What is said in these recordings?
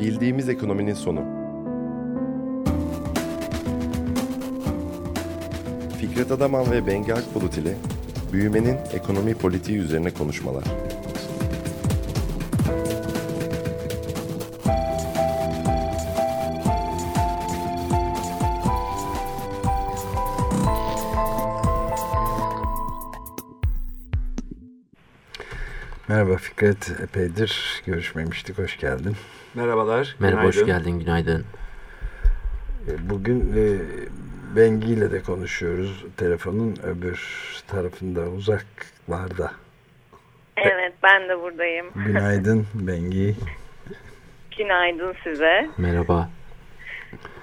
Bildiğimiz ekonominin sonu. Fikret Adaman ve Bengi Akbulut ile büyümenin ekonomi politiği üzerine konuşmalar. Merhaba Fikret, epeydir görüşmemiştik, hoş geldin. Merhabalar. Merhaba, hoş geldin, günaydın. E, bugün e, Bengi ile de konuşuyoruz, telefonun öbür tarafında, uzaklarda. Evet, ben de buradayım. Günaydın Bengi. Günaydın size. Merhaba.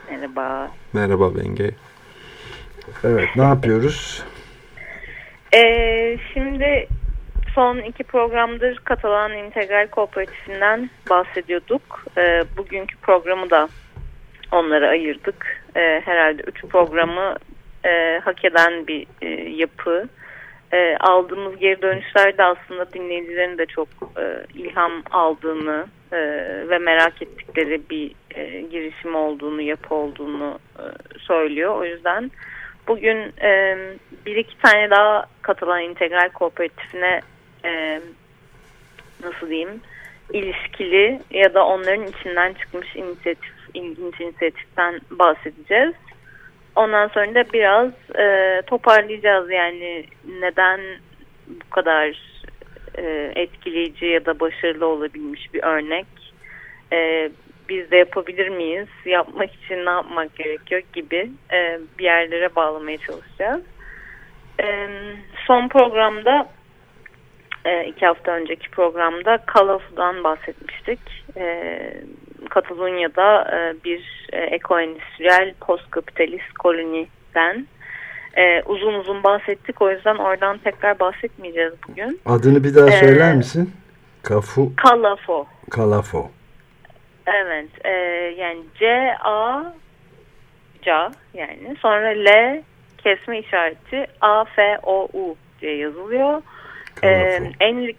Merhaba. Merhaba Bengi. Evet, ne yapıyoruz? Ee, şimdi son iki programdır Katalan İntegral Kooperatifinden bahsediyorduk. Ee, bugünkü programı da onlara ayırdık. Ee, herhalde üç programı e, hak eden bir e, yapı. E, aldığımız geri dönüşlerde aslında dinleyicilerin de çok e, ilham aldığını e, ve merak ettikleri bir e, girişim olduğunu, yapı olduğunu e, söylüyor. O yüzden bugün e, bir iki tane daha Katalan İntegral Kooperatifine e, nasıl diyeyim ilişkili ya da onların içinden çıkmış inisiyatif, ilginç inisiyatiften bahsedeceğiz. Ondan sonra da biraz e, toparlayacağız yani neden bu kadar e, etkileyici ya da başarılı olabilmiş bir örnek. E, biz de yapabilir miyiz? Yapmak için ne yapmak gerekiyor gibi e, bir yerlere bağlamaya çalışacağız. E, son programda e, iki hafta önceki programda Kalaf'dan bahsetmiştik. E, Katalonya'da e, bir e, ekoendüstriyel postkapitalist koloniden e, uzun uzun bahsettik. O yüzden oradan tekrar bahsetmeyeceğiz bugün. Adını bir daha söyler misin? Kafu Kalafo. Kalafo. Evet. E, yani C A C yani sonra L kesme işareti A F O U diye yazılıyor. Ee, Enrik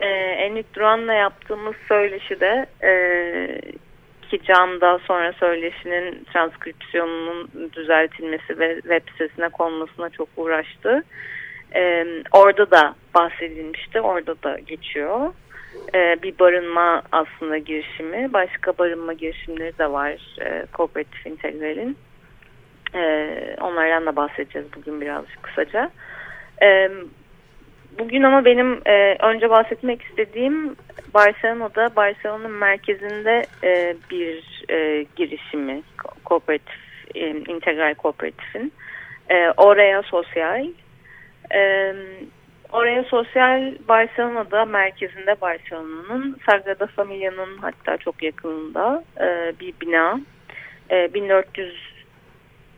e, Enrik Duran'la yaptığımız söyleşi de e, ki Can'da sonra söyleşinin transkripsiyonunun düzeltilmesi ve web sitesine konmasına çok uğraştı. E, orada da bahsedilmişti. Orada da geçiyor. E, bir barınma aslında girişimi. Başka barınma girişimleri de var e, Kooperatif Integral'in. E, onlardan da bahsedeceğiz bugün birazcık kısaca. Evet. Bugün ama benim e, önce bahsetmek istediğim Barcelona'da, Barcelona'nın merkezinde e, bir e, girişimi, kooperatif, e, integral kooperatifin. E, Oraya Sosyal. E, Oraya Sosyal Barcelona'da, merkezinde Barcelona'nın Sagrada Familia'nın hatta çok yakınında e, bir bina. E, 1400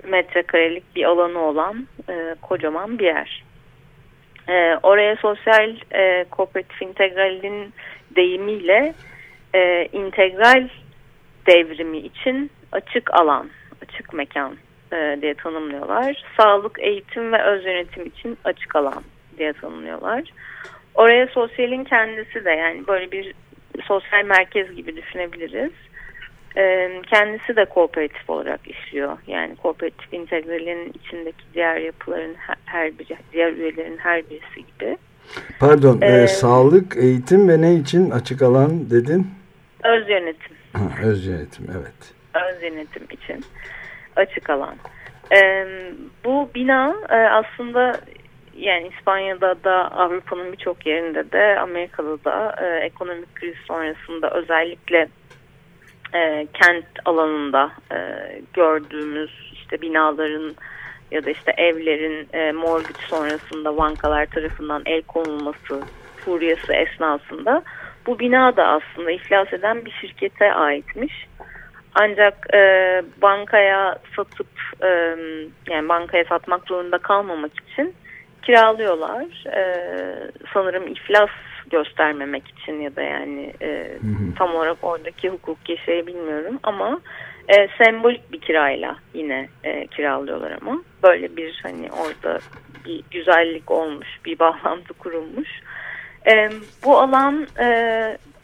metrekarelik bir alanı olan e, kocaman bir yer. E, oraya sosyal e, kooperatif integralin deyimiyle e, integral devrimi için açık alan, açık mekan e, diye tanımlıyorlar. Sağlık, eğitim ve öz yönetim için açık alan diye tanımlıyorlar. Oraya sosyalin kendisi de yani böyle bir sosyal merkez gibi düşünebiliriz. Kendisi de kooperatif olarak işliyor. Yani kooperatif integralin içindeki diğer yapıların her biri, diğer üyelerin her birisi gibi. Pardon, ee, e, sağlık, eğitim ve ne için açık alan dedin? Öz yönetim. Ha, öz yönetim, evet. Öz yönetim için açık alan. Ee, bu bina e, aslında yani İspanya'da da Avrupa'nın birçok yerinde de Amerika'da da e, ekonomik kriz sonrasında özellikle e, kent alanında e, gördüğümüz işte binaların ya da işte evlerin e, mortgage sonrasında bankalar tarafından el konulması furyası esnasında bu bina da aslında iflas eden bir şirkete aitmiş. Ancak e, bankaya satıp e, yani bankaya satmak zorunda kalmamak için kiralıyorlar. E, sanırım iflas göstermemek için ya da yani e, hı hı. tam olarak oradaki hukuki şeyi bilmiyorum ama e, sembolik bir kirayla yine e, kiralıyorlar ama böyle bir hani orada bir güzellik olmuş bir bağlantı kurulmuş. E, bu alan e,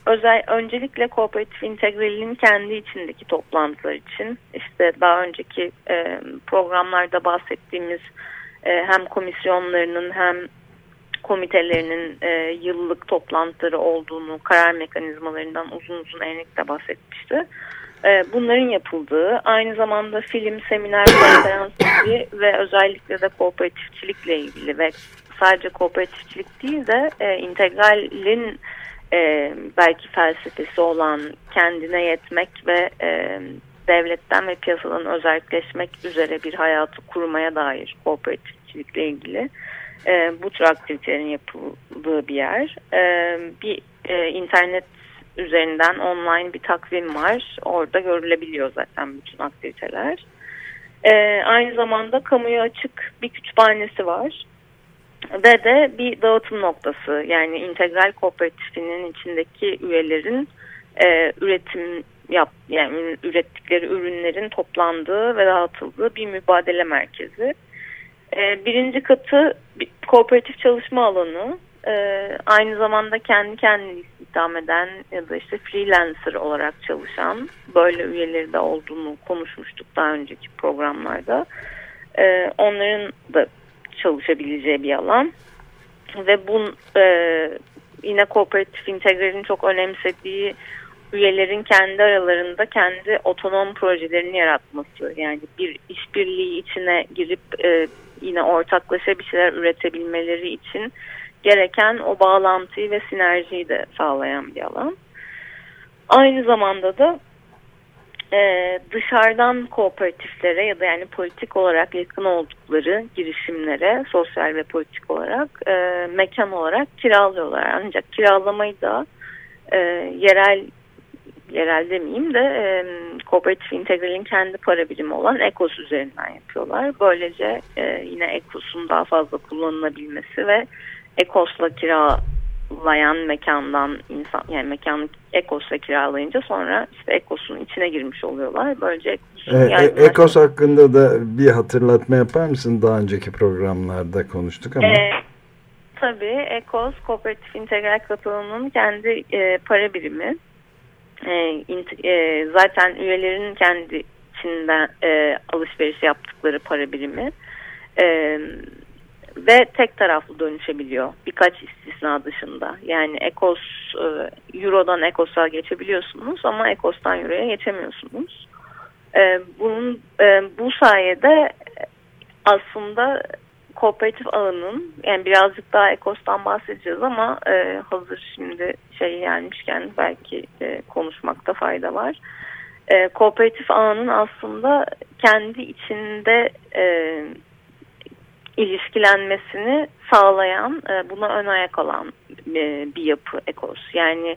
özel öncelikle kooperatif integralinin kendi içindeki toplantılar için işte daha önceki e, programlarda bahsettiğimiz e, hem komisyonlarının hem komitelerinin e, yıllık toplantıları olduğunu, karar mekanizmalarından uzun uzun Enrik bahsetmişti. E, bunların yapıldığı, aynı zamanda film, seminer, konferans gibi ve özellikle de kooperatifçilikle ilgili ve sadece kooperatifçilik değil de e, integralin e, belki felsefesi olan kendine yetmek ve e, devletten ve piyasadan özelleşmek üzere bir hayatı kurmaya dair kooperatifçilikle ilgili e, bu tür aktivitelerin yapıldığı bir yer. E, bir e, internet üzerinden online bir takvim var. Orada görülebiliyor zaten bütün aktiviteler. E, aynı zamanda kamuya açık bir kütüphanesi var. Ve de bir dağıtım noktası yani integral kooperatifinin içindeki üyelerin e, üretim yap yani ürettikleri ürünlerin toplandığı ve dağıtıldığı bir mübadele merkezi. E, birinci katı bir kooperatif çalışma alanı. E, aynı zamanda kendi kendini istihdam eden ya da işte freelancer olarak çalışan böyle üyeleri de olduğunu konuşmuştuk daha önceki programlarda. E, onların da çalışabileceği bir alan ve bu e, yine kooperatif integralin çok önemsediği üyelerin kendi aralarında kendi otonom projelerini yaratması yani bir işbirliği içine girip e, yine ortaklaşa bir şeyler üretebilmeleri için gereken o bağlantıyı ve sinerjiyi de sağlayan bir alan. Aynı zamanda da e, dışarıdan kooperatiflere ya da yani politik olarak yakın oldukları girişimlere sosyal ve politik olarak e, mekan olarak kiralıyorlar. Ancak kiralamayı da e, yerel yerel demeyeyim de e, kooperatif integralin kendi para birimi olan EKOS üzerinden yapıyorlar. Böylece e, yine EKOS'un daha fazla kullanılabilmesi ve EKOS'la kira layan mekandan insan yani mekanı Ekos'a kiralayınca sonra işte Ekos'un içine girmiş oluyorlar. Böylece Ekos'un e, e, Ekos hakkında da bir hatırlatma yapar mısın? Daha önceki programlarda konuştuk ama. E, tabii Ekos Kooperatif İntegral Katılımı'nın kendi e, para birimi. E, e, zaten üyelerin kendi içinden e, alışveriş yaptıkları para birimi. E, ve tek taraflı dönüşebiliyor birkaç istisna dışında. Yani Ekos e, Euro'dan Ekos'a geçebiliyorsunuz ama Ekos'tan Euro'ya geçemiyorsunuz. E, bunun e, bu sayede aslında kooperatif ağının yani birazcık daha Ekos'tan bahsedeceğiz ama hazır şimdi şey gelmişken belki konuşmakta fayda var. kooperatif ağının aslında kendi içinde ilişkilenmesini sağlayan, e, buna ön ayak olan e, bir yapı ekos. Yani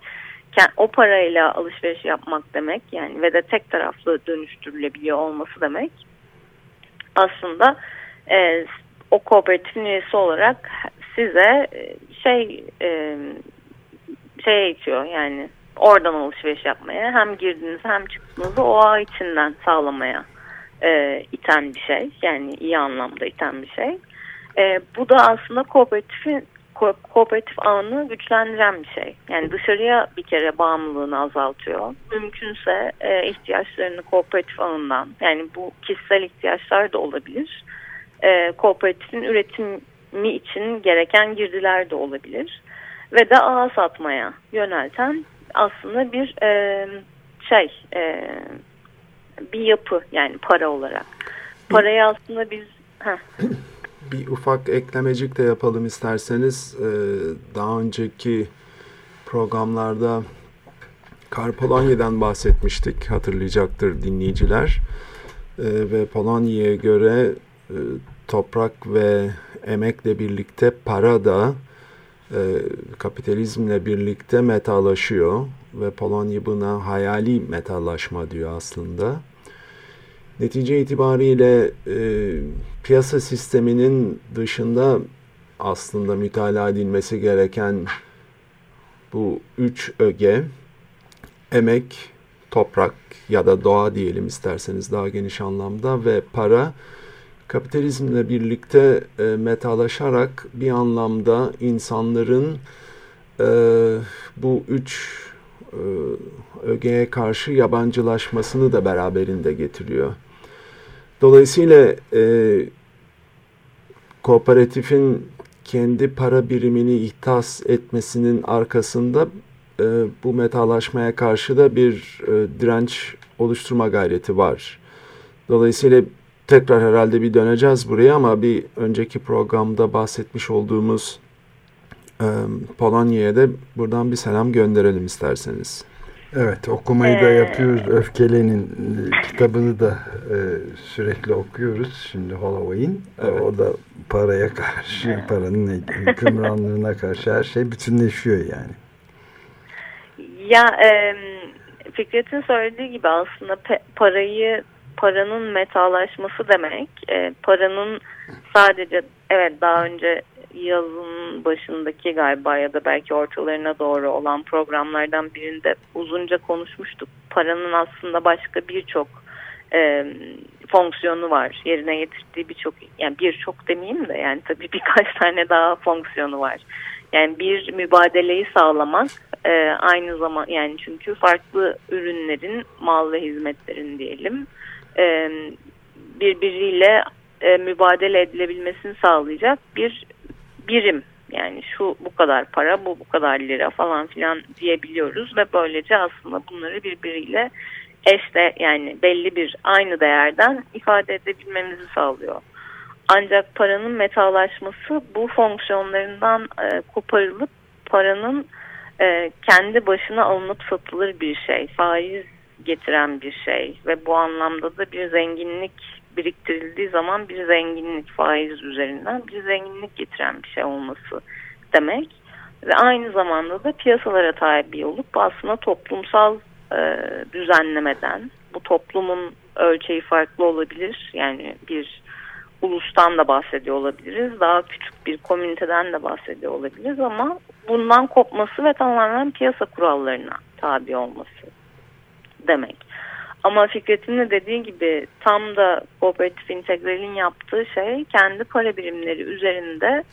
o parayla alışveriş yapmak demek yani ve de tek taraflı dönüştürülebiliyor olması demek. Aslında e, o kooperatifin üyesi olarak size şey şey itiyor yani oradan alışveriş yapmaya hem girdiniz hem çıktığınızı o ağ içinden sağlamaya e, iten bir şey. Yani iyi anlamda iten bir şey. E, bu da aslında kooperatifin ko kooperatif ağını güçlendiren bir şey. Yani dışarıya bir kere bağımlılığını azaltıyor. Mümkünse e, ihtiyaçlarını kooperatif ağından yani bu kişisel ihtiyaçlar da olabilir. E, kooperatifin üretimi için gereken girdiler de olabilir. Ve de ağa satmaya yönelten aslında bir e, şey e, bir yapı yani para olarak. Parayı aslında biz bir ufak eklemecik de yapalım isterseniz. Ee, daha önceki programlarda Karpolonya'dan bahsetmiştik hatırlayacaktır dinleyiciler. Ee, ve Polonya'ya göre e, toprak ve emekle birlikte para da e, kapitalizmle birlikte metalaşıyor ve Polonya buna hayali metallaşma diyor aslında. Netice itibariyle e, piyasa sisteminin dışında aslında mütalaa edilmesi gereken bu üç öge emek, toprak ya da doğa diyelim isterseniz daha geniş anlamda ve para kapitalizmle birlikte e, metalaşarak bir anlamda insanların e, bu üç e, ögeye karşı yabancılaşmasını da beraberinde getiriyor. Dolayısıyla e, kooperatifin kendi para birimini ihtas etmesinin arkasında e, bu metalaşmaya karşı da bir e, direnç oluşturma gayreti var. Dolayısıyla tekrar herhalde bir döneceğiz buraya ama bir önceki programda bahsetmiş olduğumuz e, Polonya'ya da buradan bir selam gönderelim isterseniz. Evet okumayı da yapıyoruz. Öfkelenin kitabını da e, sürekli okuyoruz. Şimdi Holloway'in. Evet. O da paraya karşı, paranın hükümranlığına karşı her şey bütünleşiyor yani. Ya e, Fikret'in söylediği gibi aslında pe, parayı paranın metalaşması demek. E, paranın sadece evet daha önce yazın başındaki galiba ya da belki ortalarına doğru olan programlardan birinde uzunca konuşmuştuk. Paranın aslında başka birçok e, fonksiyonu var. Yerine getirdiği birçok yani birçok demeyeyim de yani tabii birkaç tane daha fonksiyonu var. Yani bir mübadeleyi sağlamak e, aynı zaman yani çünkü farklı ürünlerin mal ve hizmetlerin diyelim e, birbiriyle e, mübadele edilebilmesini sağlayacak bir birim. Yani şu bu kadar para, bu bu kadar lira falan filan diyebiliyoruz ve böylece aslında bunları birbiriyle eşte yani belli bir aynı değerden ifade edebilmemizi sağlıyor. Ancak paranın metalaşması bu fonksiyonlarından e, koparılıp paranın e, kendi başına alınıp satılır bir şey, faiz getiren bir şey ve bu anlamda da bir zenginlik biriktirildiği zaman bir zenginlik faiz üzerinden bir zenginlik getiren bir şey olması demek. Ve aynı zamanda da piyasalara tabi olup aslında toplumsal e, düzenlemeden bu toplumun ölçeği farklı olabilir. Yani bir ulustan da bahsediyor olabiliriz. Daha küçük bir komüniteden de bahsediyor olabiliriz ama bundan kopması ve tamamen piyasa kurallarına tabi olması demek. Ama Fikret'in de dediği gibi tam da Kooperatif İntegral'in yaptığı şey kendi para birimleri üzerinde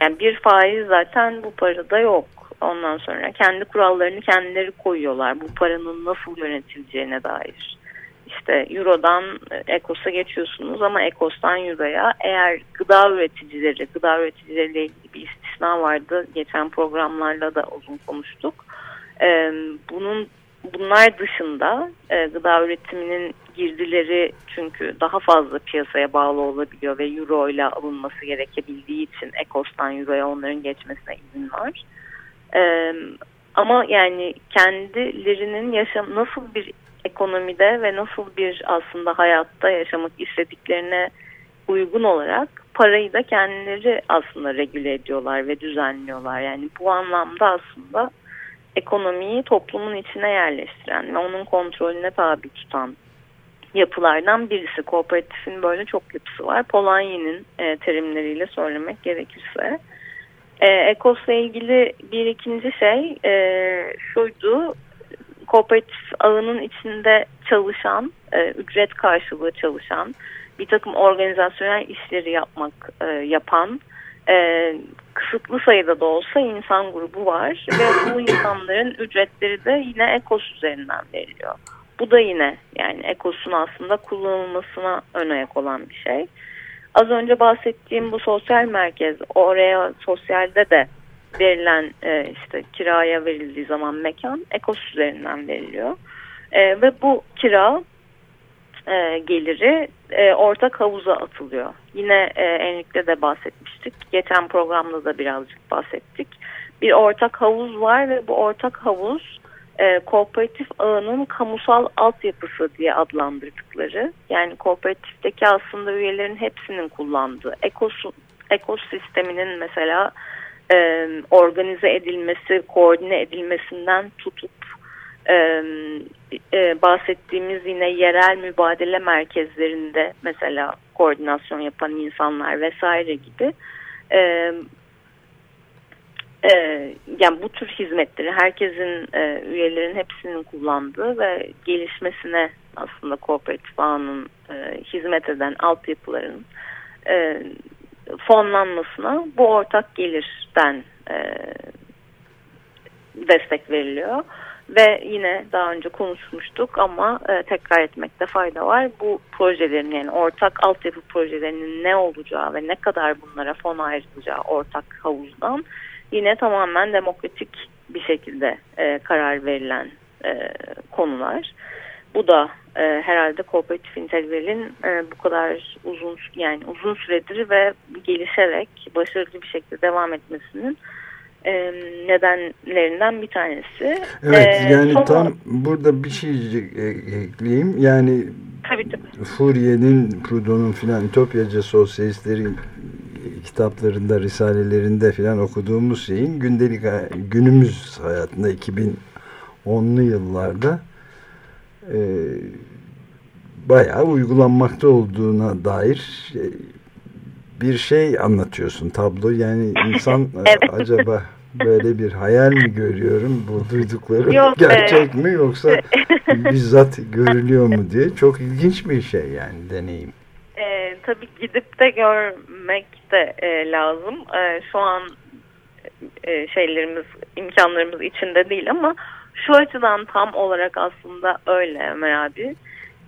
yani bir faiz zaten bu parada yok. Ondan sonra kendi kurallarını kendileri koyuyorlar. Bu paranın nasıl yönetileceğine dair. İşte Euro'dan Ekos'a geçiyorsunuz ama Ekos'tan Euro'ya eğer gıda üreticileri, gıda üreticileriyle ilgili bir istisna vardı. Geçen programlarla da uzun konuştuk. Ee, bunun bunlar dışında e, gıda üretiminin girdileri çünkü daha fazla piyasaya bağlı olabiliyor ve euro ile alınması gerekebildiği için Ekos'tan euroya onların geçmesine izin var. E, ama yani kendilerinin yaşam nasıl bir ekonomide ve nasıl bir aslında hayatta yaşamak istediklerine uygun olarak parayı da kendileri aslında regüle ediyorlar ve düzenliyorlar. Yani bu anlamda aslında ekonomiyi toplumun içine yerleştiren ve onun kontrolüne tabi tutan yapılardan birisi. Kooperatifin böyle çok yapısı var. Polanyi'nin e, terimleriyle söylemek gerekirse. E, Ekos'la ilgili bir ikinci şey e, şuydu. Kooperatif ağının içinde çalışan, e, ücret karşılığı çalışan, bir takım organizasyonel işleri yapmak e, yapan, e, kısıtlı sayıda da olsa insan grubu var ve bu insanların ücretleri de yine ekos üzerinden veriliyor. Bu da yine yani ekosun aslında kullanılmasına ön ayak olan bir şey. Az önce bahsettiğim bu sosyal merkez oraya sosyalde de verilen e, işte kiraya verildiği zaman mekan ekos üzerinden veriliyor. E, ve bu kira e, geliri e, ortak havuza atılıyor. Yine e, Enrik'te de bahsetmiştik. Geçen programda da birazcık bahsettik. Bir ortak havuz var ve bu ortak havuz e, kooperatif ağının kamusal altyapısı diye adlandırdıkları. Yani kooperatifteki aslında üyelerin hepsinin kullandığı ekos, ekosisteminin mesela e, organize edilmesi, koordine edilmesinden tutup e, e, bahsettiğimiz yine yerel mübadele merkezlerinde mesela koordinasyon yapan insanlar vesaire gibi e, e, yani bu tür hizmetleri herkesin e, üyelerin hepsinin kullandığı ve gelişmesine aslında kooperatif ağının e, hizmet eden altyapıların e, fonlanmasına bu ortak gelirden e, destek veriliyor. Ve yine daha önce konuşmuştuk ama e, tekrar etmekte fayda var. Bu projelerin yani ortak altyapı projelerinin ne olacağı ve ne kadar bunlara fon ayrılacağı ortak havuzdan yine tamamen demokratik bir şekilde e, karar verilen e, konular. Bu da e, herhalde kooperatif integralin e, bu kadar uzun yani uzun süredir ve gelişerek başarılı bir şekilde devam etmesinin e, nedenlerinden bir tanesi. Evet E, yani son- tam burada bir şey e- ekleyeyim. Yani Tabii tabii. Fourier'in, Proudhon'un filan Ütopyacı Sosyalistlerin kitaplarında, risalelerinde filan okuduğumuz şeyin gündelik günümüz hayatında 2010'lu yıllarda e, bayağı uygulanmakta olduğuna dair e, bir şey anlatıyorsun tablo. Yani insan e, Evet. acaba böyle bir hayal mi görüyorum bu duyduklarım Yok, gerçek e, mi yoksa bizzat görülüyor mu diye çok ilginç bir şey yani deneyim. E, tabii gidip de görmek de e, lazım. E, şu an e, şeylerimiz, imkanlarımız içinde değil ama şu açıdan tam olarak aslında öyle Ömer abi.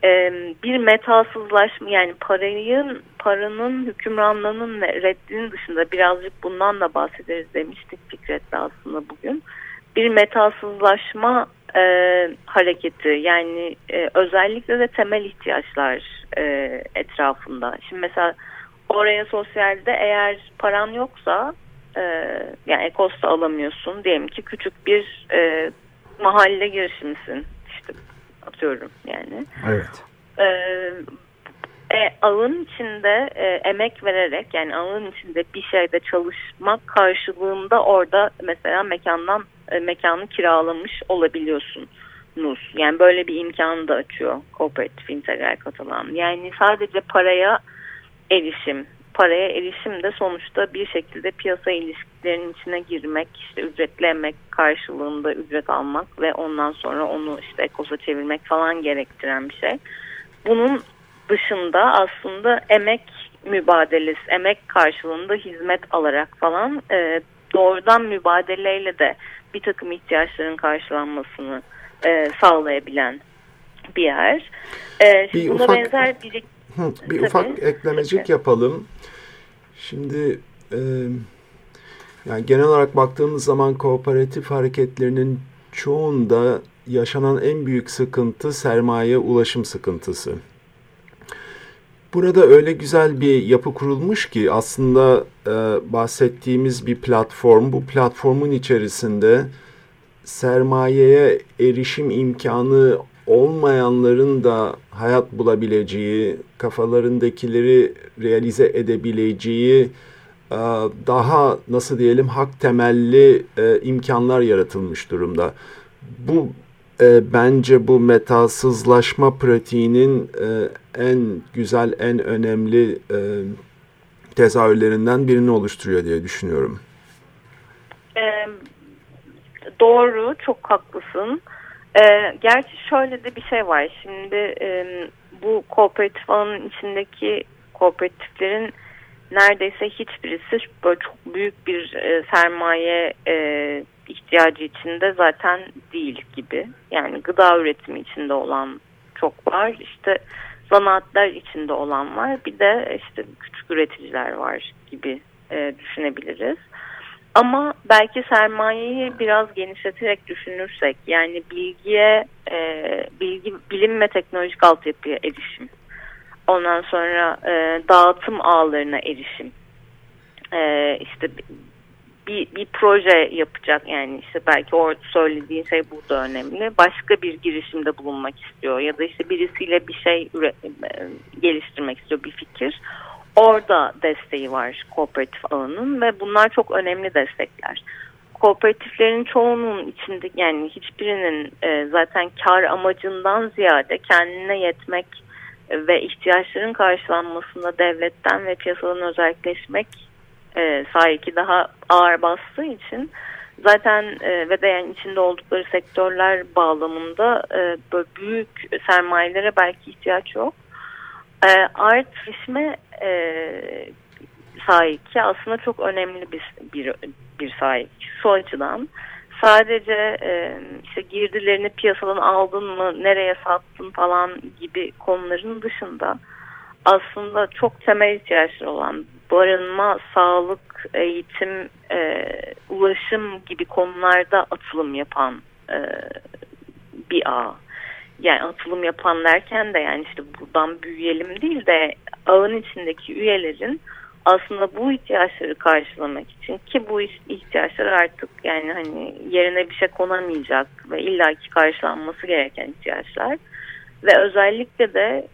E, bir metasızlaşma yani parayın paranın hükümranlığının ve reddinin dışında birazcık bundan da bahsederiz demiştik Fikret'le aslında bugün. Bir metasızlaşma e, hareketi yani e, özellikle de temel ihtiyaçlar e, etrafında. Şimdi mesela oraya sosyalde eğer paran yoksa e, yani Ekos'ta alamıyorsun diyelim ki küçük bir e, mahalle girişimisin işte atıyorum yani. Evet. E, e, ağın içinde e, emek vererek yani ağın içinde bir şeyde çalışmak karşılığında orada mesela mekandan e, mekanı kiralamış olabiliyorsunuz. Yani böyle bir imkanı da açıyor kooperatif integral katılan. Yani sadece paraya erişim. Paraya erişim de sonuçta bir şekilde piyasa ilişkilerinin içine girmek, işte ücretli emek karşılığında ücret almak ve ondan sonra onu işte ekosa çevirmek falan gerektiren bir şey. Bunun dışında aslında emek mübadelesi, emek karşılığında hizmet alarak falan e, doğrudan mübadeleyle de bir takım ihtiyaçların karşılanmasını e, sağlayabilen bir yer. E, şimdi Bir buna ufak- benzer bir Hı, bir Tabii. ufak eklemecik Peki. yapalım. Şimdi e, yani genel olarak baktığımız zaman kooperatif hareketlerinin çoğunda yaşanan en büyük sıkıntı sermaye ulaşım sıkıntısı. Burada öyle güzel bir yapı kurulmuş ki aslında e, bahsettiğimiz bir platform. Bu platformun içerisinde sermayeye erişim imkanı olmayanların da hayat bulabileceği, kafalarındakileri realize edebileceği e, daha nasıl diyelim hak temelli e, imkanlar yaratılmış durumda. Bu e, bence bu metasızlaşma pratiğinin e, en güzel, en önemli e, tezahürlerinden birini oluşturuyor diye düşünüyorum. Ee, doğru, çok haklısın. Ee, gerçi şöyle de bir şey var. Şimdi e, bu kooperatif alanın içindeki kooperatiflerin neredeyse hiçbirisi böyle çok büyük bir e, sermaye e, ihtiyacı içinde zaten değil gibi. Yani gıda üretimi içinde olan çok var. İşte zanaatler içinde olan var. Bir de işte küçük üreticiler var gibi e, düşünebiliriz. Ama belki sermayeyi biraz genişleterek düşünürsek yani bilgiye, e, bilgi, bilim ve teknolojik altyapıya erişim, ondan sonra e, dağıtım ağlarına erişim, e, işte bir, bir proje yapacak yani işte belki o söylediğin şey burada önemli. Başka bir girişimde bulunmak istiyor ya da işte birisiyle bir şey e, geliştirmek istiyor bir fikir. Orada desteği var kooperatif alanın ve bunlar çok önemli destekler. Kooperatiflerin çoğunun içinde yani hiçbirinin e, zaten kar amacından ziyade kendine yetmek ve ihtiyaçların karşılanmasında devletten ve piyasadan özelleşmek e, sahiki daha ağır bastığı için zaten e, ve de yani içinde oldukları sektörler bağlamında e, böyle büyük sermayelere belki ihtiyaç yok. E, art gelişme e, sahiki aslında çok önemli bir, bir, bir sahip. Şu açıdan sadece e, işte girdilerini piyasadan aldın mı, nereye sattın falan gibi konuların dışında aslında çok temel ihtiyaçları olan barınma, sağlık, eğitim, e, ulaşım gibi konularda atılım yapan e, bir ağ. Yani atılım yapan derken de yani işte buradan büyüyelim değil de ağın içindeki üyelerin aslında bu ihtiyaçları karşılamak için ki bu ihtiyaçlar artık yani hani yerine bir şey konamayacak ve illaki karşılanması gereken ihtiyaçlar ve özellikle de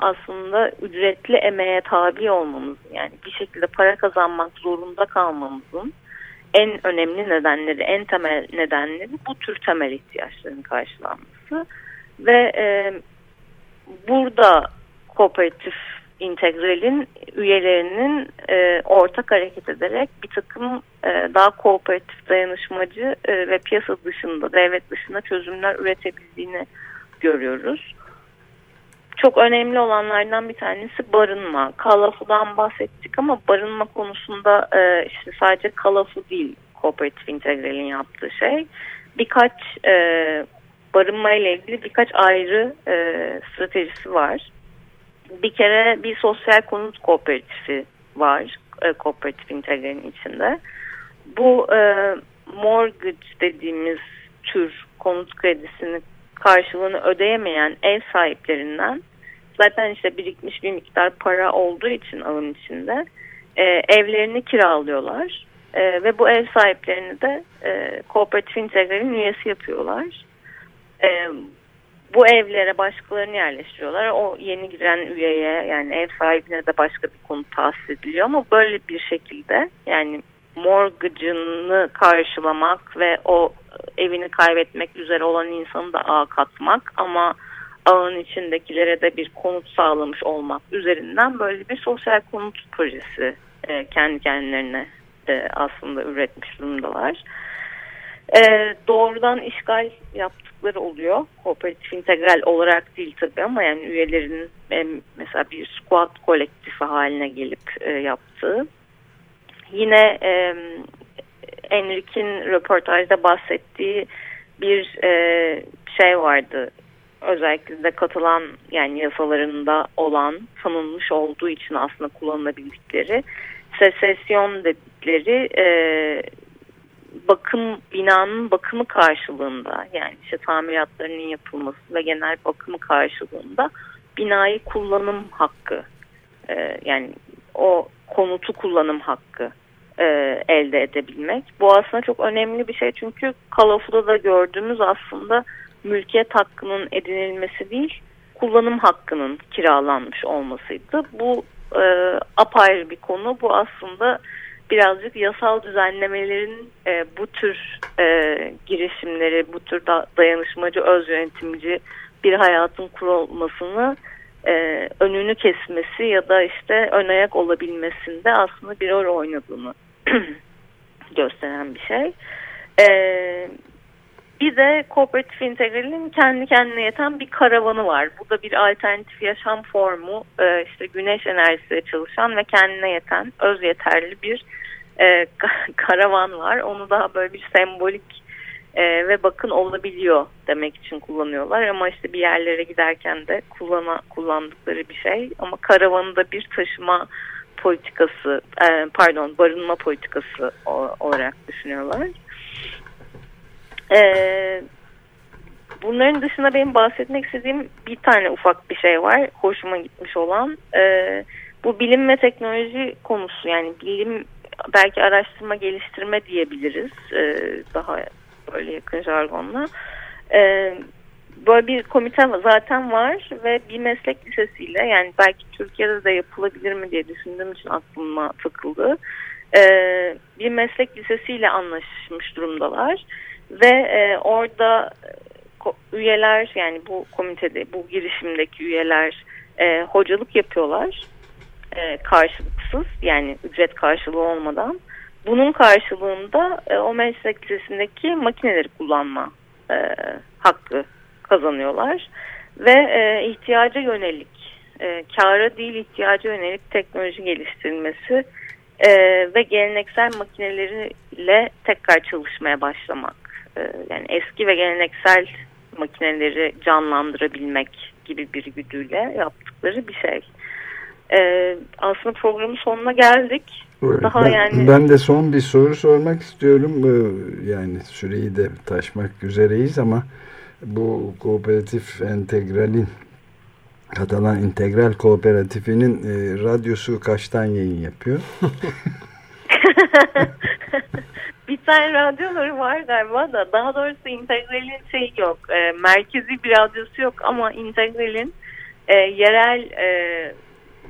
aslında ücretli emeğe tabi olmamız yani bir şekilde para kazanmak zorunda kalmamızın en önemli nedenleri, en temel nedenleri bu tür temel ihtiyaçların karşılanması ve e, burada kooperatif integralin üyelerinin e, ortak hareket ederek bir takım e, daha kooperatif dayanışmacı e, ve piyasa dışında, devlet dışında çözümler üretebildiğini görüyoruz. Çok önemli olanlardan bir tanesi barınma. Kalafu'dan bahsettik ama barınma konusunda e, işte sadece Kalafu değil kooperatif integralin yaptığı şey. Birkaç e, barınma ile ilgili birkaç ayrı e, stratejisi var bir kere bir sosyal konut kooperatifi var e, kooperatif integralin içinde. Bu e, mortgage dediğimiz tür konut kredisini karşılığını ödeyemeyen ev sahiplerinden zaten işte birikmiş bir miktar para olduğu için alın içinde e, evlerini kiralıyorlar e, ve bu ev sahiplerini de e, kooperatif integralin üyesi yapıyorlar. E, bu evlere başkalarını yerleştiriyorlar. O yeni giren üyeye yani ev sahibine de başka bir konu tahsis ediliyor ama böyle bir şekilde yani mortgage'ını karşılamak ve o evini kaybetmek üzere olan insanı da ağa katmak ama ağın içindekilere de bir konut sağlamış olmak üzerinden böyle bir sosyal konut projesi e, kendi kendilerine e, aslında üretmiş durumdalar. E, doğrudan işgal yaptıkları oluyor. Kooperatif integral olarak değil tabii ama yani üyelerin e, mesela bir squat kolektifi haline gelip e, yaptığı. Yine e, Enrik'in röportajda bahsettiği bir e, şey vardı. Özellikle de katılan yani yasalarında olan tanınmış olduğu için aslında kullanılabildikleri sesesyon dedikleri e, bakım binanın bakımı karşılığında yani işte tamiratlarının yapılması ve genel bakımı karşılığında binayı kullanım hakkı e, yani o konutu kullanım hakkı e, elde edebilmek. Bu aslında çok önemli bir şey çünkü Kalafu'da da gördüğümüz aslında mülkiyet hakkının edinilmesi değil kullanım hakkının kiralanmış olmasıydı. Bu e, apayrı bir konu. Bu aslında birazcık yasal düzenlemelerin e, bu tür e, girişimleri, bu tür da, dayanışmacı, öz yönetimci bir hayatın kurulmasını e, önünü kesmesi ya da işte ön ayak olabilmesinde aslında bir rol oynadığını gösteren bir şey. E, bir de kooperatif integralin kendi kendine yeten bir karavanı var. Bu da bir alternatif yaşam formu. Ee, işte güneş enerjisiyle çalışan ve kendine yeten, öz yeterli bir e, karavan var. Onu daha böyle bir sembolik e, ve bakın olabiliyor demek için kullanıyorlar. Ama işte bir yerlere giderken de kullana, kullandıkları bir şey. Ama karavanı da bir taşıma politikası, e, pardon barınma politikası olarak düşünüyorlar. Ee, bunların dışında benim bahsetmek istediğim bir tane ufak bir şey var. Hoşuma gitmiş olan. Ee, bu bilim ve teknoloji konusu yani bilim belki araştırma geliştirme diyebiliriz. Ee, daha böyle yakın jargonla. Ee, böyle bir komite zaten var ve bir meslek lisesiyle yani belki Türkiye'de de yapılabilir mi diye düşündüğüm için aklıma takıldı. Ee, bir meslek lisesiyle anlaşmış durumdalar ve e, orada e, üyeler yani bu komitede bu girişimdeki üyeler e, hocalık yapıyorlar e, karşılıksız yani ücret karşılığı olmadan. Bunun karşılığında e, o meslek lisesindeki makineleri kullanma e, hakkı kazanıyorlar. Ve e, ihtiyaca yönelik e, kâra değil ihtiyaca yönelik teknoloji geliştirilmesi e, ve geleneksel makineleriyle tekrar çalışmaya başlamak e, yani eski ve geleneksel makineleri canlandırabilmek gibi bir güdüyle yaptıkları bir şey. E, aslında programın sonuna geldik. Daha ben, yani ben de son bir soru sormak istiyorum. Yani süreyi de taşmak üzereyiz ama bu kooperatif integralin Katalan İntegral Kooperatifinin e, radyosu kaçtan yayın yapıyor? tane radyoları var galiba da daha doğrusu integralin şey yok. E, merkezi bir radyosu yok ama integralin e, yerel e,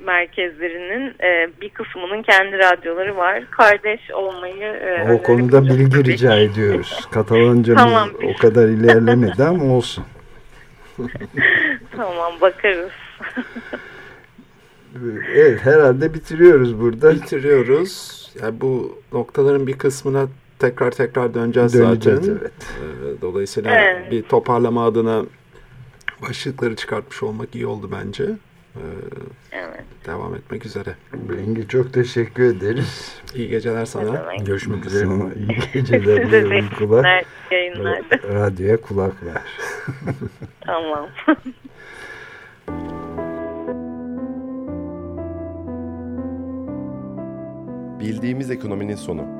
merkezlerinin e, bir kısmının kendi radyoları var. Kardeş olmayı e, O konuda bilgi rica ediyoruz. Katalancamız Tamam. o kadar ilerlemedi ama olsun. Tamam bakarız. Evet herhalde bitiriyoruz burada. Bitiriyoruz. Yani bu noktaların bir kısmına tekrar tekrar döneceğiz, Döneceğiz zaten. evet. Dolayısıyla Evet. bir toparlama adına başlıkları çıkartmış olmak iyi oldu bence. Ee, Evet. Devam etmek üzere. Bengi çok teşekkür ederiz. İyi geceler sana. Görüşmek üzere. Sana iyi geceler, Size iyi de uykular. yayınlar. Radyoya kulak ver. tamam. Bildiğimiz ekonominin sonu.